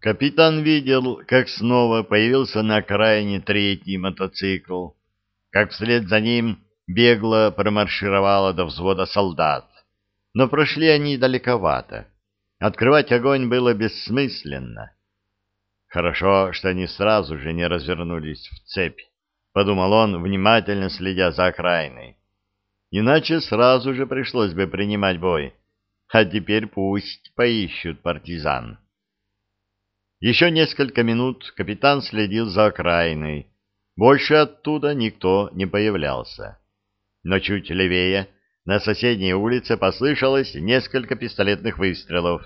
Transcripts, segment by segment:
Капитан видел, как снова появился на окраине третий мотоцикл, как вслед за ним бегло промаршировало до взвода солдат. Но прошли они далековато. Открывать огонь было бессмысленно. Хорошо, что они сразу же не развернулись в цепь, подумал он, внимательно следя за окраиной. Иначе сразу же пришлось бы принимать бой. А теперь пусть поищут партизан. Еще несколько минут капитан следил за окраиной. Больше оттуда никто не появлялся. Но чуть левее, на соседней улице, послышалось несколько пистолетных выстрелов.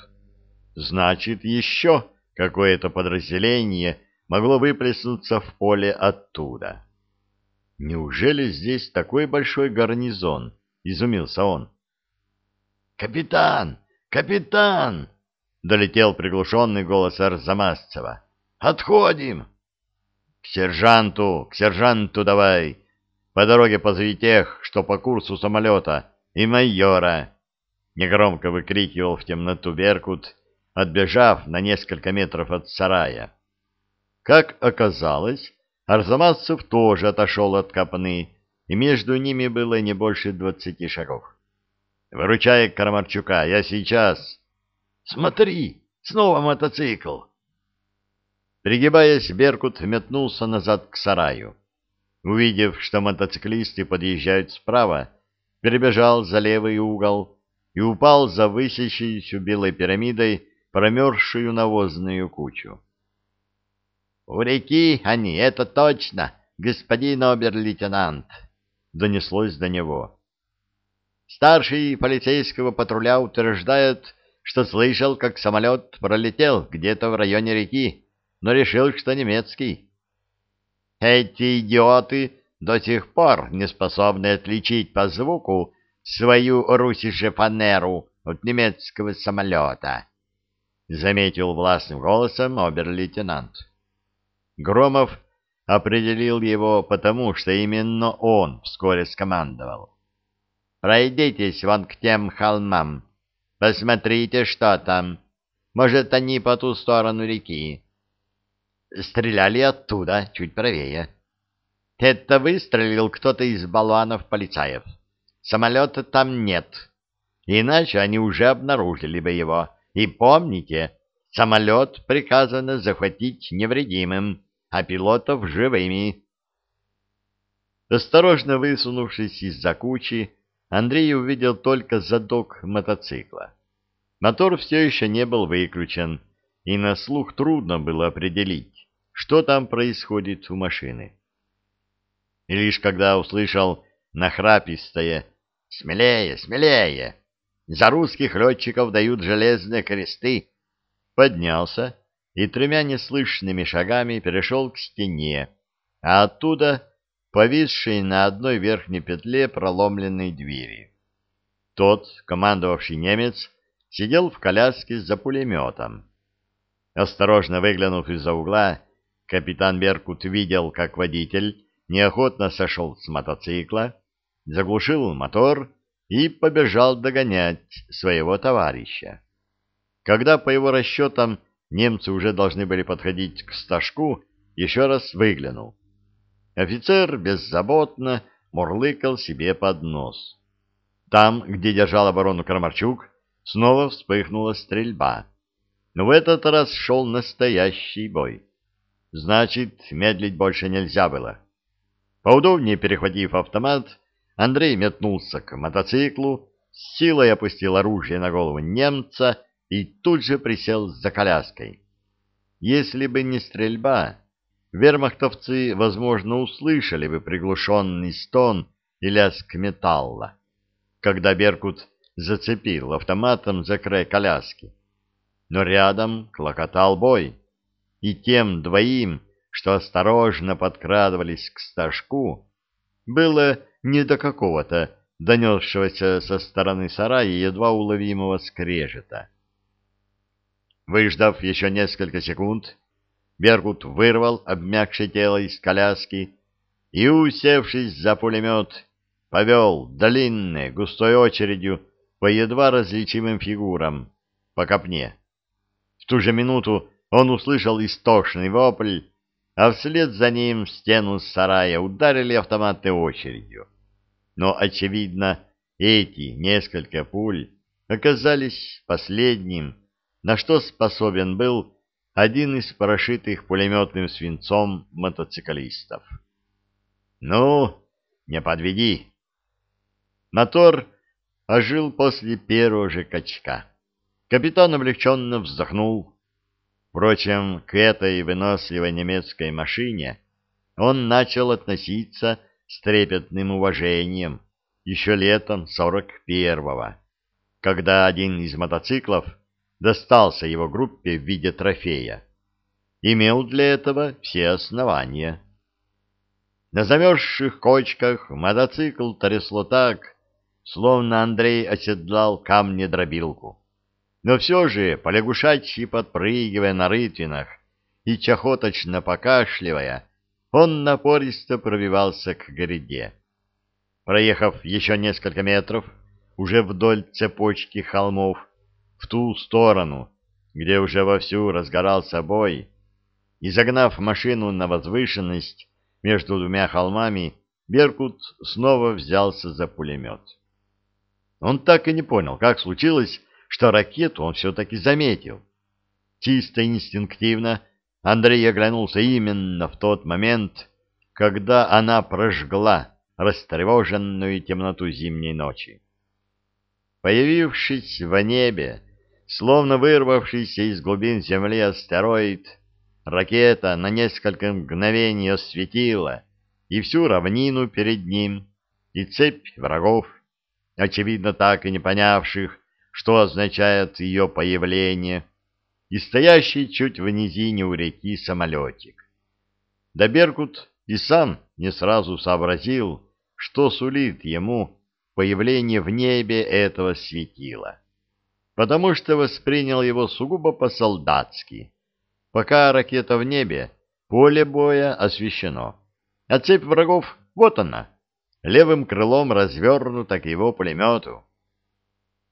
Значит, еще какое-то подразделение могло выплеснуться в поле оттуда. Неужели здесь такой большой гарнизон? — изумился он. «Капитан! Капитан!» — долетел приглушенный голос Арзамасцева. «Отходим!» «К сержанту! К сержанту давай! По дороге позови тех, что по курсу самолета, и майора!» Негромко выкрикивал в темноту Беркут, отбежав на несколько метров от сарая. Как оказалось, Арзамасцев тоже отошел от копны, и между ними было не больше двадцати шагов. «Выручай Карамарчука, я сейчас!» Смотри, снова мотоцикл. Пригибаясь, Беркут метнулся назад к сараю. Увидев, что мотоциклисты подъезжают справа, перебежал за левый угол и упал за высящуюся белой пирамидой промерзшую навозную кучу. — У реки они, это точно, господин обер-лейтенант! — донеслось до него. Старший полицейского патруля утверждает, что слышал, как самолет пролетел где-то в районе реки, но решил, что немецкий. Эти идиоты до сих пор не способны отличить по звуку свою русише фанеру от немецкого самолета, — заметил властным голосом обер-лейтенант. Громов определил его потому, что именно он вскоре скомандовал. «Пройдитесь вон к тем холмам, Посмотрите, что там. Может, они по ту сторону реки. Стреляли оттуда, чуть правее. Это выстрелил кто-то из баллонов полицаев. Самолета там нет. Иначе они уже обнаружили бы его. И помните, самолет приказано захватить невредимым, а пилотов живыми. Осторожно высунувшись из-за кучи, Андрей увидел только задок мотоцикла. Мотор все еще не был выключен, и на слух трудно было определить, что там происходит у машины. И лишь когда услышал нахрапистое «Смелее, смелее!» За русских летчиков дают железные кресты, поднялся и тремя неслышными шагами перешел к стене, а оттуда повисшей на одной верхней петле проломленной двери. Тот, командовавший немец, сидел в коляске за пулеметом. Осторожно выглянув из-за угла, капитан Беркут видел, как водитель неохотно сошел с мотоцикла, заглушил мотор и побежал догонять своего товарища. Когда, по его расчетам, немцы уже должны были подходить к стажку, еще раз выглянул. Офицер беззаботно мурлыкал себе под нос. Там, где держал оборону Крамарчук, снова вспыхнула стрельба. Но в этот раз шел настоящий бой. Значит, медлить больше нельзя было. Поудобнее перехватив автомат, Андрей метнулся к мотоциклу, с силой опустил оружие на голову немца и тут же присел за коляской. Если бы не стрельба, вермахтовцы, возможно, услышали бы приглушенный стон и лязг металла, когда Беркут зацепил автоматом за край коляски. Но рядом клокотал бой, и тем двоим, что осторожно подкрадывались к стажку, было не до какого-то донесшегося со стороны сарая едва уловимого скрежета. Выждав еще несколько секунд, Бергут вырвал обмякшее тело из коляски и, усевшись за пулемет, повел длинной густой очередью по едва различимым фигурам по копне. В ту же минуту он услышал истошный вопль, а вслед за ним в стену сарая ударили автоматной очередью. Но, очевидно, эти несколько пуль оказались последним, на что способен был один из прошитых пулеметным свинцом мотоциклистов. «Ну, не подведи!» Мотор ожил после первого же качка. Капитан облегченно вздохнул. Впрочем, к этой выносливой немецкой машине он начал относиться с трепетным уважением еще летом сорок первого, когда один из мотоциклов достался его группе в виде трофея. Имел для этого все основания. На замерзших кочках мотоцикл трясло так, словно Андрей оседлал камни-дробилку. Но все же, полягушачьи подпрыгивая на рытвинах и чахоточно покашливая, он напористо пробивался к гряде. Проехав еще несколько метров, уже вдоль цепочки холмов, в ту сторону, где уже вовсю разгорался бой, и загнав машину на возвышенность между двумя холмами, Беркут снова взялся за пулемет. Он так и не понял, как случилось, что ракету он все-таки заметил. Чисто инстинктивно Андрей оглянулся именно в тот момент, когда она прожгла растревоженную темноту зимней ночи. Появившись в небе, словно вырвавшийся из глубин земли астероид, ракета на несколько мгновений осветила и всю равнину перед ним, и цепь врагов, очевидно так и не понявших, что означает ее появление, и стоящий чуть в низине у реки самолетик. Да Беркут и сам не сразу сообразил, что сулит ему появление в небе этого светила, потому что воспринял его сугубо по-солдатски. Пока ракета в небе, поле боя освещено, а цепь врагов — вот она, левым крылом развернута к его пулемету.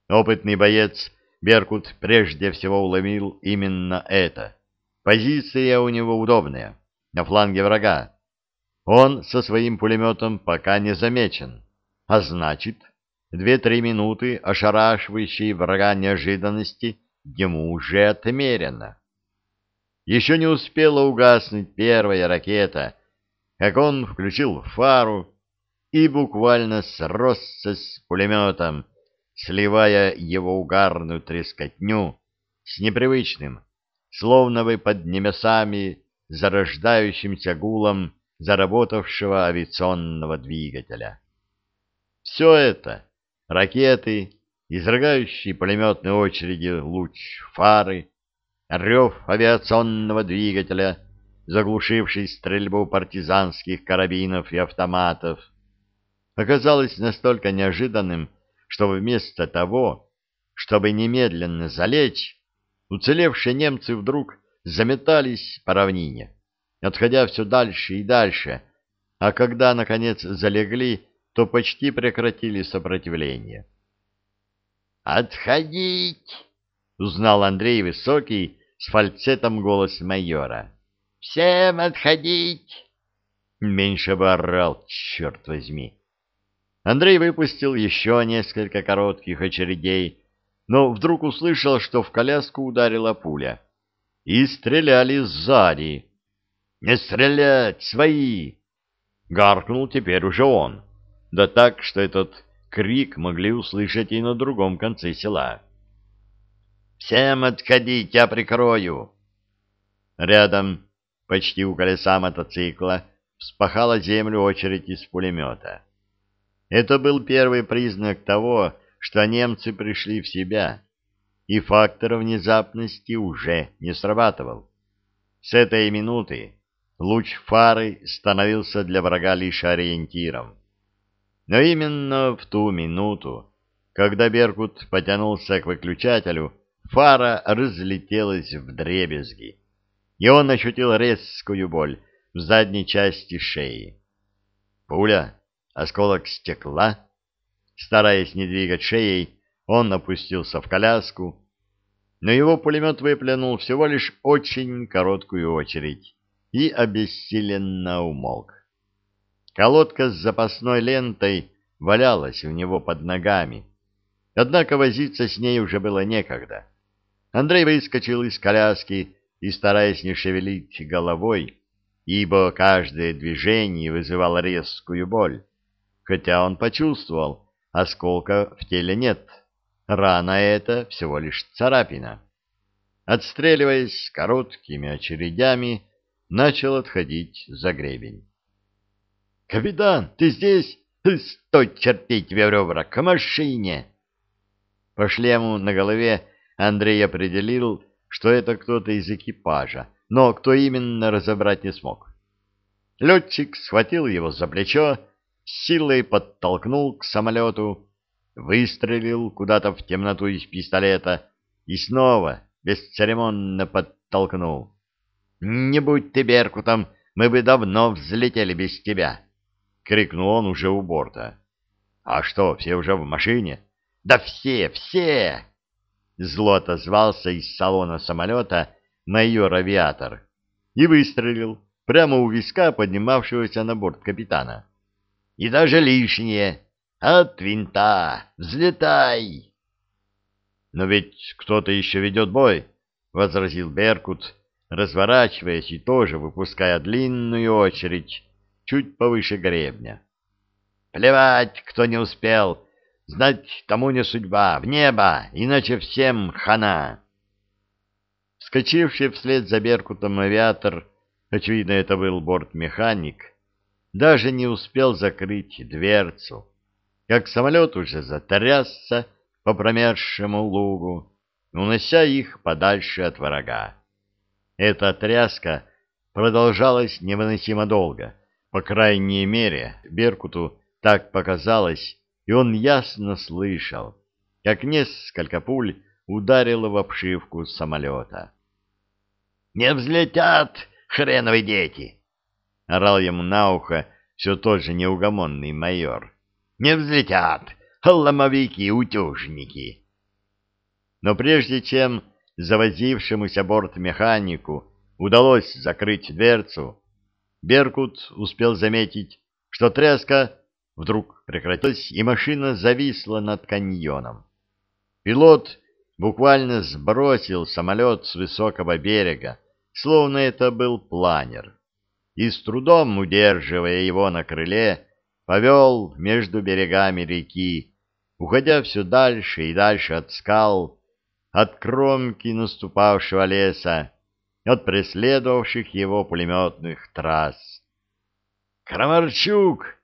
Опытный боец Беркут прежде всего уловил именно это. Позиция у него удобная, на фланге врага. Он со своим пулеметом пока не замечен, а значит, две-три минуты ошарашивающей врага неожиданности ему уже отмерено. Еще не успела угаснуть первая ракета, как он включил фару и буквально сросся с пулеметом, сливая его угарную трескотню с непривычным, словно бы под немесами зарождающимся гулом заработавшего авиационного двигателя. Все это — ракеты, изрыгающие пулеметные очереди луч фары, рев авиационного двигателя, заглушивший стрельбу партизанских карабинов и автоматов, оказалось настолько неожиданным, что вместо того, чтобы немедленно залечь, уцелевшие немцы вдруг заметались по равнине, отходя все дальше и дальше, а когда, наконец, залегли, то почти прекратили сопротивление. «Отходить!» — узнал Андрей Высокий с фальцетом голос майора. «Всем отходить!» Меньше бы орал, черт возьми. Андрей выпустил еще несколько коротких очередей, но вдруг услышал, что в коляску ударила пуля. И стреляли сзади. «Не стрелять! Свои!» Гаркнул теперь уже он. Да так, что этот крик могли услышать и на другом конце села. «Всем отходить, я прикрою!» Рядом, почти у колеса мотоцикла, вспахала землю очередь из пулемета. Это был первый признак того, что немцы пришли в себя, и фактор внезапности уже не срабатывал. С этой минуты луч фары становился для врага лишь ориентиром. Но именно в ту минуту, когда Беркут потянулся к выключателю, фара разлетелась в дребезги, и он ощутил резкую боль в задней части шеи. Пуля осколок стекла. Стараясь не двигать шеей, он опустился в коляску. но его пулемет выплюнул всего лишь очень короткую очередь и обессиленно умолк. Колодка с запасной лентой валялась у него под ногами, однако возиться с ней уже было некогда. Андрей выскочил из коляски и, стараясь не шевелить головой, ибо каждое движение вызывало резкую боль, хотя он почувствовал, осколка в теле нет, рана это всего лишь царапина. Отстреливаясь короткими очередями, начал отходить за гребень. — Капитан, ты здесь? Стой, чертей тебе ребра, к машине! По шлему на голове Андрей определил, что это кто-то из экипажа, но кто именно разобрать не смог. Летчик схватил его за плечо, силой подтолкнул к самолету, выстрелил куда-то в темноту из пистолета и снова бесцеремонно подтолкнул. «Не будь ты Беркутом, мы бы давно взлетели без тебя!» — крикнул он уже у борта. «А что, все уже в машине?» «Да все, все!» Зло отозвался из салона самолета майор-авиатор и выстрелил прямо у виска поднимавшегося на борт капитана. «И даже лишнее! От винта! Взлетай!» «Но ведь кто-то еще ведет бой!» — возразил Беркут, разворачиваясь и тоже выпуская длинную очередь чуть повыше гребня. «Плевать, кто не успел!» Знать тому не судьба, в небо, иначе всем хана. Вскочивший вслед за Беркутом авиатор, очевидно, это был бортмеханик, даже не успел закрыть дверцу, как самолет уже затрясся по промерзшему лугу, унося их подальше от врага. Эта тряска продолжалась невыносимо долго, по крайней мере, Беркуту так показалось, и он ясно слышал, как несколько пуль ударило в обшивку самолета. «Не взлетят, хреновые дети!» — орал ему на ухо все тот же неугомонный майор. «Не взлетят, ломовики-утюжники!» Но прежде чем завозившемуся бортмеханику удалось закрыть дверцу, Беркут успел заметить, что тряска вдруг прекратилась, и машина зависла над каньоном. Пилот буквально сбросил самолет с высокого берега, словно это был планер, и с трудом удерживая его на крыле, повел между берегами реки, уходя все дальше и дальше от скал, от кромки наступавшего леса, от преследовавших его пулеметных трасс. «Крамарчук!»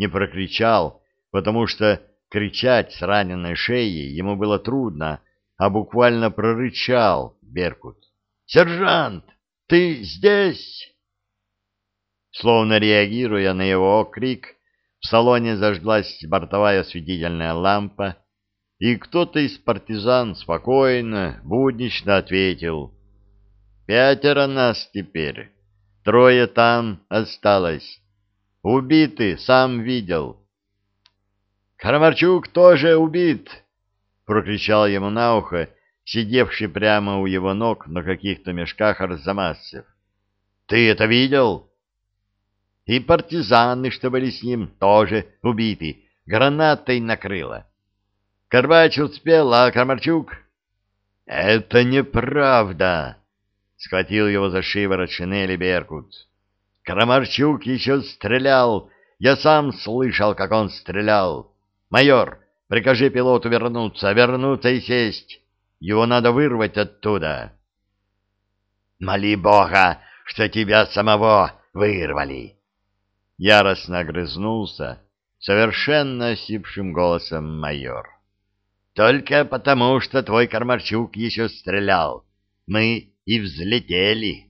не прокричал, потому что кричать с раненной шеей ему было трудно, а буквально прорычал Беркут. «Сержант, ты здесь?» Словно реагируя на его крик, в салоне зажглась бортовая осветительная лампа, и кто-то из партизан спокойно, буднично ответил. «Пятеро нас теперь, трое там осталось, Убиты, сам видел. Карамарчук тоже убит, прокричал ему на ухо, сидевший прямо у его ног на каких-то мешках Арзамасцев. Ты это видел? И партизаны, что были с ним, тоже убиты, гранатой накрыло. Карбач успел, а Кармарчук... — Это неправда! — схватил его за шиворот шинели Беркут. Крамарчук еще стрелял. Я сам слышал, как он стрелял. Майор, прикажи пилоту вернуться, вернуться и сесть. Его надо вырвать оттуда. Моли Бога, что тебя самого вырвали. Яростно огрызнулся совершенно осипшим голосом майор. Только потому, что твой Кармарчук еще стрелял. Мы и взлетели.